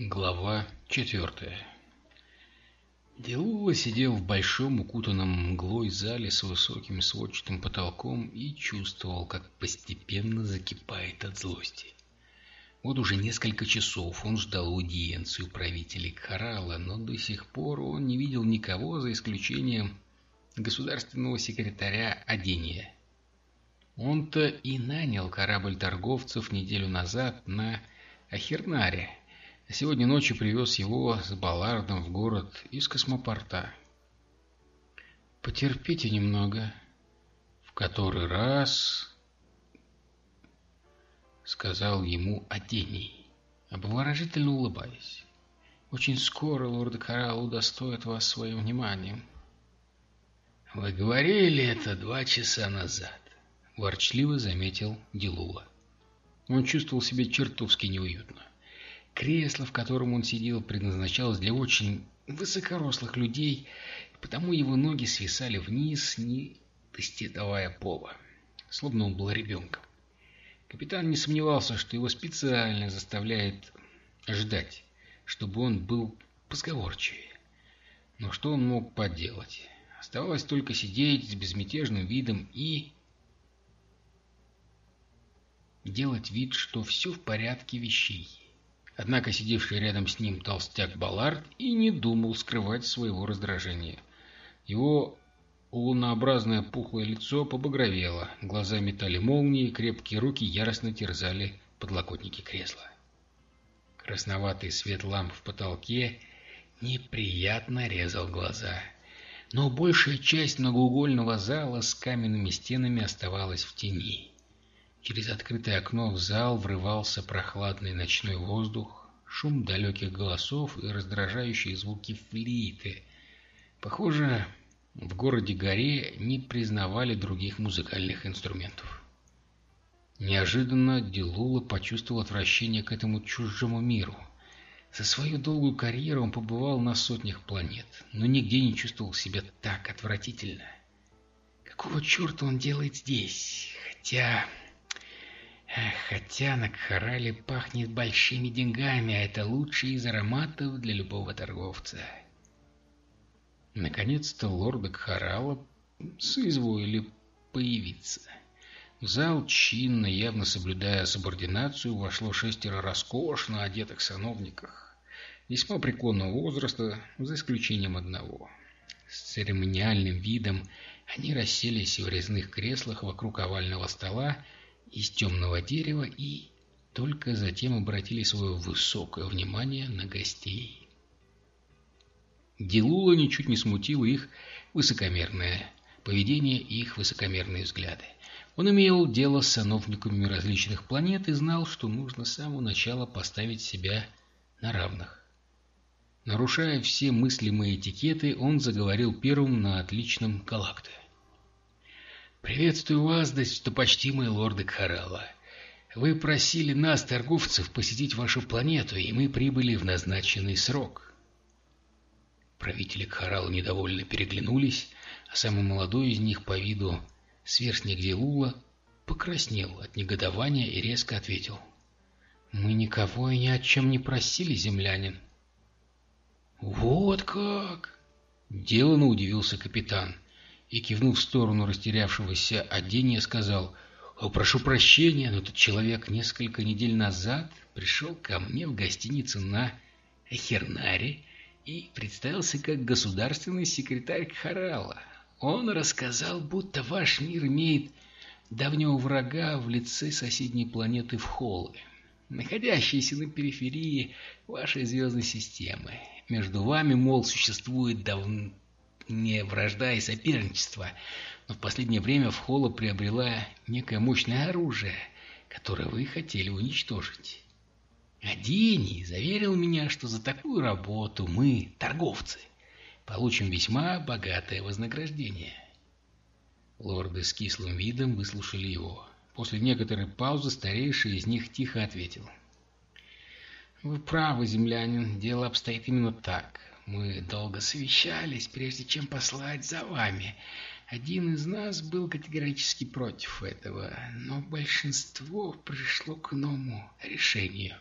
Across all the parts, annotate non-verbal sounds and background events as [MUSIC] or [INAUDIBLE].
Глава четвертая Делула сидел в большом укутанном мглой зале с высоким сводчатым потолком и чувствовал, как постепенно закипает от злости. Вот уже несколько часов он ждал аудиенцию правителей Кхарала, но до сих пор он не видел никого, за исключением государственного секретаря Адения. Он-то и нанял корабль торговцев неделю назад на Ахернаре, сегодня ночью привез его с Баллардом в город из космопорта. «Потерпите немного», — в который раз сказал ему Адений, обворожительно улыбаясь. «Очень скоро лорд Коралл удостоит вас своим вниманием». «Вы говорили это два часа назад», — ворчливо заметил Дилула. Он чувствовал себя чертовски неуютно. Кресло, в котором он сидел, предназначалось для очень высокорослых людей, потому его ноги свисали вниз, не достигая пола, словно он был ребенком. Капитан не сомневался, что его специально заставляет ждать, чтобы он был позговорчивее. Но что он мог поделать? Оставалось только сидеть с безмятежным видом и... делать вид, что все в порядке вещей. Однако сидевший рядом с ним толстяк Баллард и не думал скрывать своего раздражения. Его лунообразное пухлое лицо побагровело, глаза метали молнии, крепкие руки яростно терзали подлокотники кресла. Красноватый свет ламп в потолке неприятно резал глаза. Но большая часть многоугольного зала с каменными стенами оставалась в тени. Через открытое окно в зал врывался прохладный ночной воздух, шум далеких голосов и раздражающие звуки флейты. Похоже, в городе Горе не признавали других музыкальных инструментов. Неожиданно Дилула почувствовал отвращение к этому чужому миру. За свою долгую карьеру он побывал на сотнях планет, но нигде не чувствовал себя так отвратительно. Какого черта он делает здесь? Хотя... Хотя на Кхарале пахнет большими деньгами, а это лучший из ароматов для любого торговца. Наконец-то лорда Кхарала соизволили появиться. В зал чинно, явно соблюдая субординацию, вошло шестеро роскошно одетых сановников, весьма преклонного возраста, за исключением одного. С церемониальным видом они расселись в резных креслах вокруг овального стола из темного дерева и только затем обратили свое высокое внимание на гостей. Делула ничуть не смутило их высокомерное поведение и их высокомерные взгляды. Он имел дело с сановниками различных планет и знал, что нужно с самого начала поставить себя на равных. Нарушая все мыслимые этикеты, он заговорил первым на отличном галакте. «Приветствую вас, достопочтимые лорды Кхарала. Вы просили нас, торговцев, посетить вашу планету, и мы прибыли в назначенный срок». Правители Кхарала недовольно переглянулись, а самый молодой из них по виду, сверстник Делула, покраснел от негодования и резко ответил. «Мы никого и ни о чем не просили, землянин». «Вот как!» — делано удивился капитан — и, кивнув в сторону растерявшегося одения, сказал «Прошу прощения, но этот человек несколько недель назад пришел ко мне в гостиницу на Хернаре и представился как государственный секретарь Кхарала. Он рассказал, будто ваш мир имеет давнего врага в лице соседней планеты Вхолы, находящейся на периферии вашей звездной системы. Между вами, мол, существует давно не вражда и соперничество, но в последнее время Вхола приобрела некое мощное оружие, которое вы хотели уничтожить. Адини заверил меня, что за такую работу мы, торговцы, получим весьма богатое вознаграждение. Лорды с кислым видом выслушали его. После некоторой паузы старейший из них тихо ответил. «Вы правы, землянин, дело обстоит именно так. Мы долго совещались, прежде чем послать за вами. Один из нас был категорически против этого, но большинство пришло к иному решению.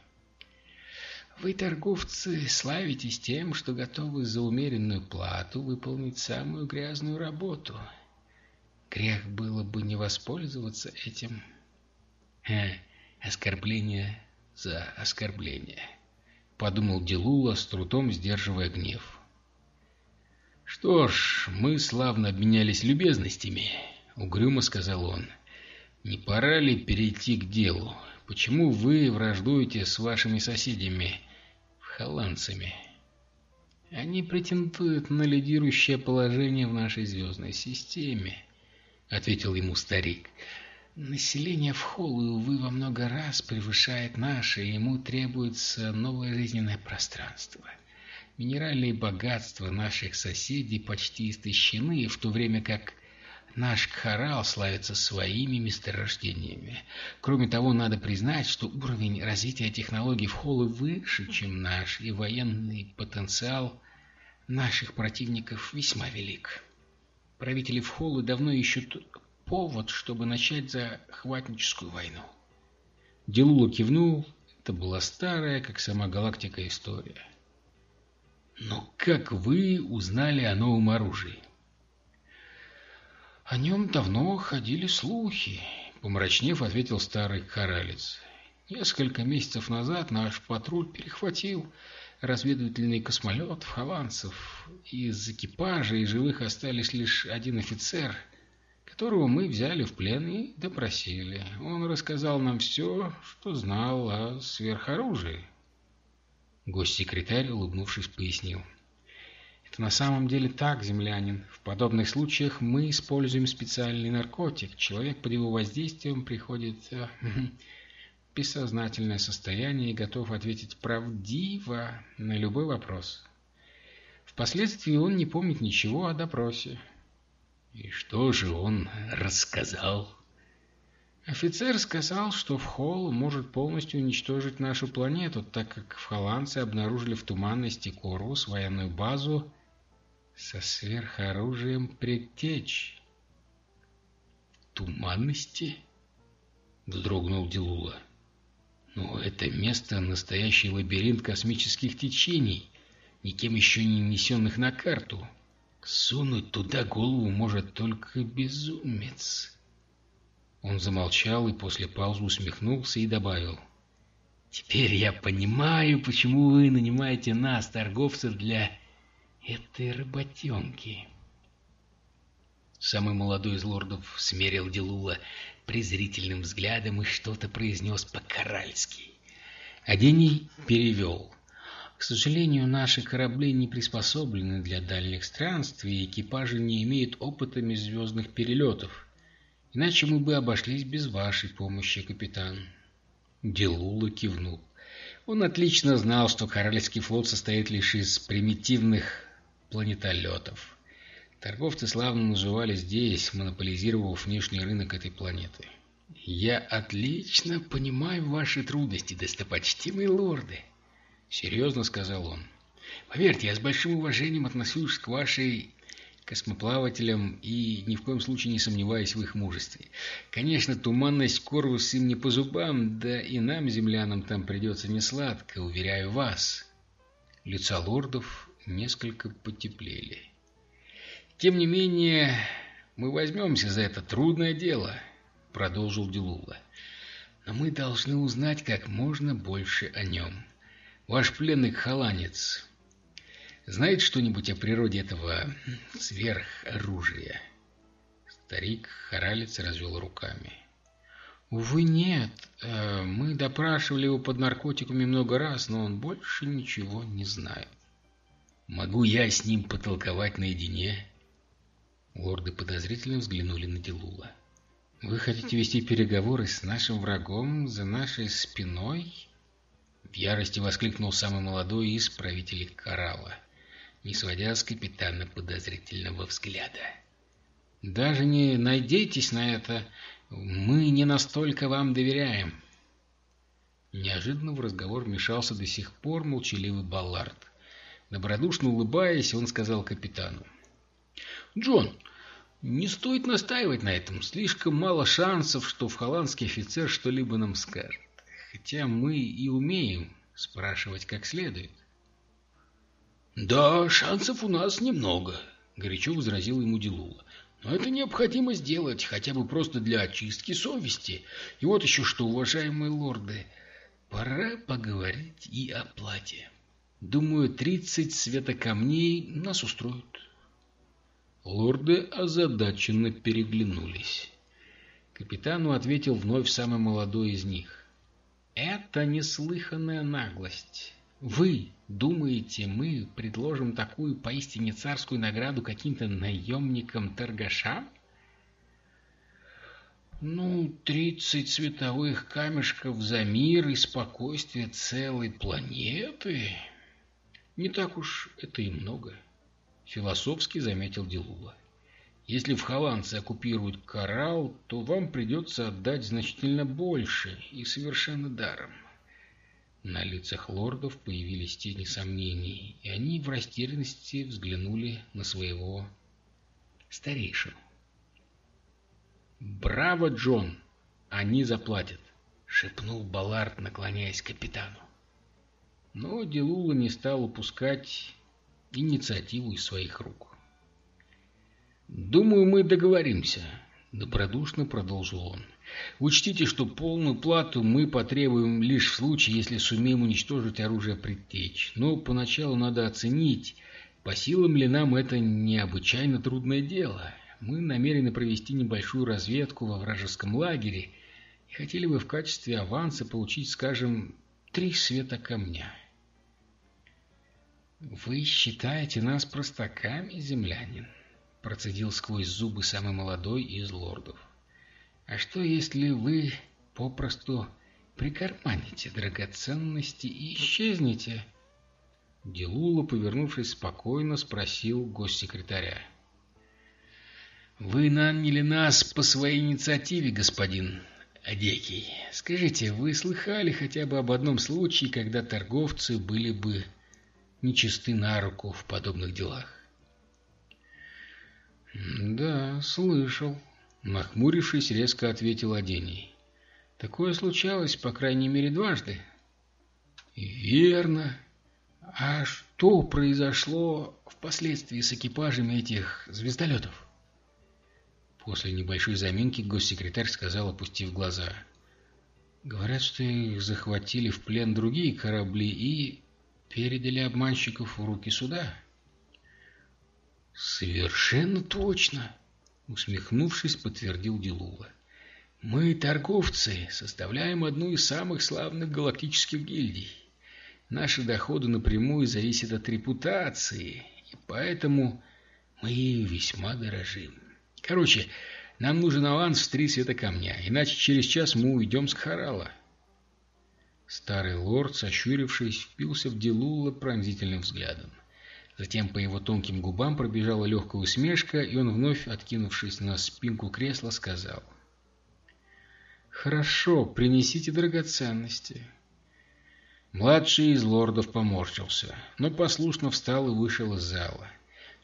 Вы, торговцы, славитесь тем, что готовы за умеренную плату выполнить самую грязную работу. Грех было бы не воспользоваться этим. Ха, оскорбление за оскорбление, — подумал Делула, с трудом сдерживая гнев. «Что ж, мы славно обменялись любезностями», — угрюмо сказал он. «Не пора ли перейти к делу? Почему вы враждуете с вашими соседями, холландцами?» «Они претендуют на лидирующее положение в нашей звездной системе», — ответил ему старик. «Население в Холлу, увы, во много раз превышает наше, и ему требуется новое жизненное пространство». Минеральные богатства наших соседей почти истощены, в то время как наш Кхарал славится своими месторождениями. Кроме того, надо признать, что уровень развития технологий в Холле выше, чем наш, и военный потенциал наших противников весьма велик. Правители в Холле давно ищут повод, чтобы начать захватническую войну. Делула кивнул. Это была старая, как сама галактика, история. Но как вы узнали о новом оружии? О нем давно ходили слухи, помрачнев, ответил старый коралец. Несколько месяцев назад наш патруль перехватил разведывательный космолет в холландцев. Из экипажа и живых остались лишь один офицер, которого мы взяли в плен и допросили. Он рассказал нам все, что знал о сверхоружии. Гость-секретарь, улыбнувшись, пояснил. Это на самом деле так, землянин. В подобных случаях мы используем специальный наркотик. Человек под его воздействием приходит э, [LAUGHS] в бессознательное состояние и готов ответить правдиво на любой вопрос. Впоследствии он не помнит ничего о допросе. И что же он рассказал? Офицер сказал, что в Холл может полностью уничтожить нашу планету, так как в холландцы обнаружили в туманности Корус военную базу со сверхоружием предтеч. «Туманности?» — вздрогнул Делула. «Но это место — настоящий лабиринт космических течений, никем еще не нанесенных на карту. Сунуть туда голову может только безумец». Он замолчал и после паузы усмехнулся и добавил. «Теперь я понимаю, почему вы нанимаете нас, торговцев, для этой работенки». Самый молодой из лордов смерил Делула презрительным взглядом и что-то произнес по-коральски. Адений перевел. «К сожалению, наши корабли не приспособлены для дальних странствий, и экипажи не имеют опыта межзвездных перелетов». Иначе мы бы обошлись без вашей помощи, капитан. Делула кивнул. Он отлично знал, что Королевский флот состоит лишь из примитивных планетолетов. Торговцы славно наживали здесь, монополизировав внешний рынок этой планеты. «Я отлично понимаю ваши трудности, достопочтимые лорды», — серьезно сказал он. «Поверьте, я с большим уважением отношусь к вашей космоплавателям и ни в коем случае не сомневаясь в их мужестве. Конечно, туманность Корвус им не по зубам, да и нам, землянам, там придется несладко, уверяю вас. Лица лордов несколько потеплели. Тем не менее, мы возьмемся за это трудное дело, продолжил Делула. Но мы должны узнать как можно больше о нем. Ваш пленный холанец знает что-нибудь о природе этого сверхоружия?» Старик Харалец развел руками. «Увы, нет. Э, мы допрашивали его под наркотиками много раз, но он больше ничего не знает. Могу я с ним потолковать наедине?» Лорды подозрительно взглянули на Делула. «Вы хотите вести переговоры с нашим врагом за нашей спиной?» В ярости воскликнул самый молодой из правителей Коралла не сводя с капитана подозрительного взгляда. «Даже не надейтесь на это, мы не настолько вам доверяем». Неожиданно в разговор вмешался до сих пор молчаливый Баллард. Добродушно улыбаясь, он сказал капитану. «Джон, не стоит настаивать на этом. Слишком мало шансов, что в холландский офицер что-либо нам скажет. Хотя мы и умеем спрашивать как следует. «Да, шансов у нас немного», — горячо возразил ему Делула. «Но это необходимо сделать, хотя бы просто для очистки совести. И вот еще что, уважаемые лорды, пора поговорить и о плате. Думаю, тридцать светокамней нас устроят». Лорды озадаченно переглянулись. Капитану ответил вновь самый молодой из них. «Это неслыханная наглость. Вы думаете, мы предложим такую поистине царскую награду каким-то наемникам-торгашам? Ну, тридцать световых камешков за мир и спокойствие целой планеты. Не так уж это и много, философски заметил Делула. Если в Холландце оккупируют Коралл, то вам придется отдать значительно больше и совершенно даром. На лицах лордов появились тени сомнений, и они в растерянности взглянули на своего старейшину. «Браво, Джон! Они заплатят!» — шепнул Баллард, наклоняясь к капитану. Но Делула не стал упускать инициативу из своих рук. «Думаю, мы договоримся», — добродушно продолжил он. Учтите, что полную плату мы потребуем лишь в случае, если сумеем уничтожить оружие предтеч. Но поначалу надо оценить, по силам ли нам это необычайно трудное дело. Мы намерены провести небольшую разведку во вражеском лагере и хотели бы в качестве аванса получить, скажем, три света камня. «Вы считаете нас простаками, землянин?» Процедил сквозь зубы самый молодой из лордов. А что, если вы попросту прикарманите драгоценности и исчезнете?» Делула, повернувшись спокойно, спросил госсекретаря. «Вы наняли нас по своей инициативе, господин Адекий. Скажите, вы слыхали хотя бы об одном случае, когда торговцы были бы нечисты на руку в подобных делах?» «Да, слышал», Нахмурившись, резко ответил Адений. Такое случалось, по крайней мере, дважды. Верно. А что произошло впоследствии с экипажами этих звездолетов? После небольшой заминки госсекретарь сказал, опустив глаза. Говорят, что их захватили в плен другие корабли и передали обманщиков в руки суда. Совершенно точно, Усмехнувшись, подтвердил Делула. Мы, торговцы, составляем одну из самых славных галактических гильдий. Наши доходы напрямую зависят от репутации, и поэтому мы весьма дорожим. Короче, нам нужен аванс в три света камня, иначе через час мы уйдем с Харала. Старый лорд, сощурившись, впился в Делула пронзительным взглядом. Затем по его тонким губам пробежала легкая усмешка, и он, вновь откинувшись на спинку кресла, сказал. «Хорошо, принесите драгоценности». Младший из лордов поморщился, но послушно встал и вышел из зала.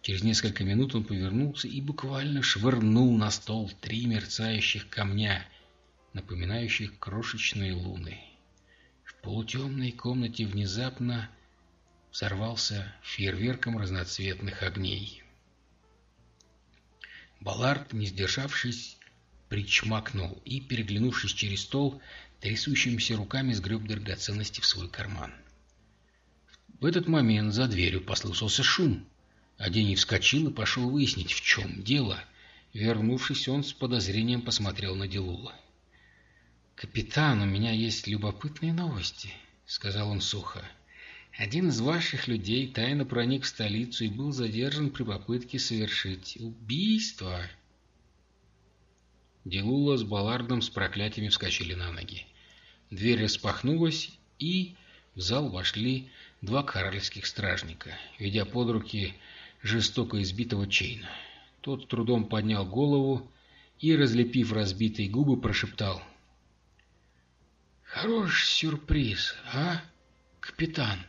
Через несколько минут он повернулся и буквально швырнул на стол три мерцающих камня, напоминающих крошечные луны. В полутемной комнате внезапно взорвался фейерверком разноцветных огней. Баллард, не сдержавшись, причмакнул и, переглянувшись через стол, трясущимися руками сгреб драгоценности в свой карман. В этот момент за дверью послышался шум. Адений вскочил и пошел выяснить, в чем дело. Вернувшись, он с подозрением посмотрел на Делула. «Капитан, у меня есть любопытные новости», — сказал он сухо. Один из ваших людей тайно проник в столицу и был задержан при попытке совершить убийство. Делула с Баллардом с проклятиями вскочили на ноги. Дверь распахнулась, и в зал вошли два королевских стражника, ведя под руки жестоко избитого Чейна. Тот трудом поднял голову и, разлепив разбитые губы, прошептал. «Хороший сюрприз, а, капитан?»